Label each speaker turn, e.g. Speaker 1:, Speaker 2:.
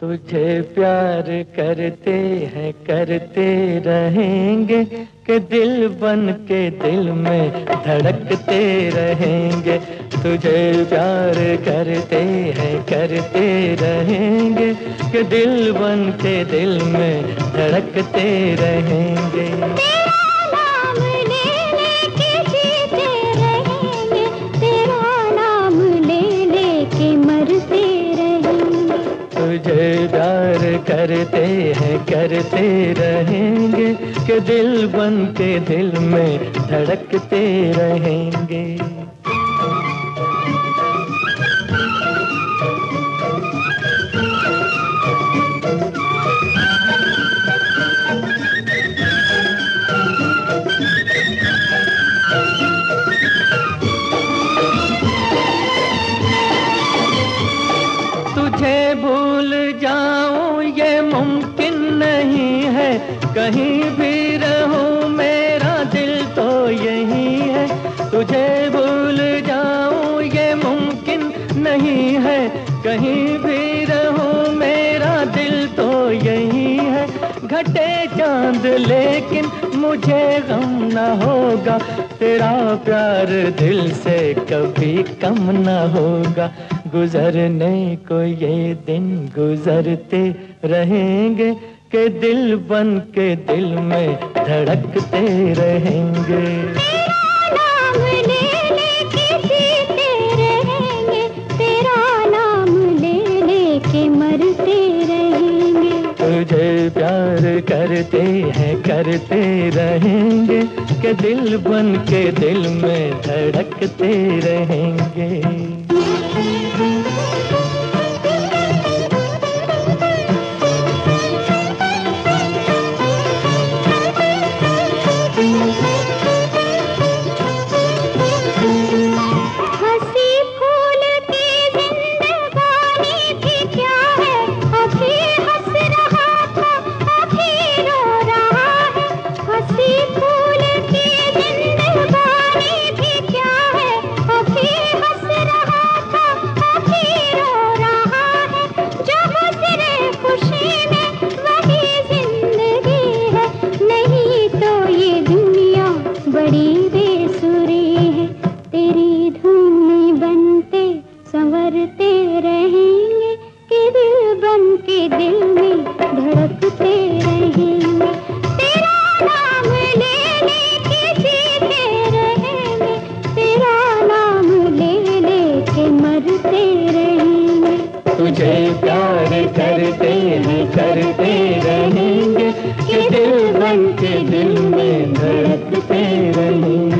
Speaker 1: तुझे प्यार करते हैं करते रहेंगे के दिल बन के दिल में धड़कते रहेंगे। तुझे प्यार करते हैं करते रहेंगे। के दिल बन के दिल में धड़कते रहेंगे। तुझे प्यार करते हैं करते रहेंगे। कि दिल बन के दिल में धड़कते रहेंगे। भूल जाऊँ, ये मुमकिन नहीं है। कहीं भी रहूँ, मेरा दिल तो यही है। तुझे भूल जाऊँ, ये मुमकिन नहीं है। कहीं भी रहूँ, मेरा दिल तो यही है। घटे चाँद, लेकिन मुझे गम न होगा। तेरा प्यार दिल से कभी कम न होगा। गुजरने को ये दिन गुजरते रहेंगे के दिल बन के दिल में धड़कते रहेंगे।
Speaker 2: मरते रहेंगे।
Speaker 1: तुझे प्यार करते हैं करते रहेंगे के दिल बन के दिल में धड़कते रहेंगे।
Speaker 2: दिल में धड़कते तेरा नाम के मरते
Speaker 1: तुझे प्यार करते हैं, करते रहेंगे। बन के दिल में धड़कते रहेंगे।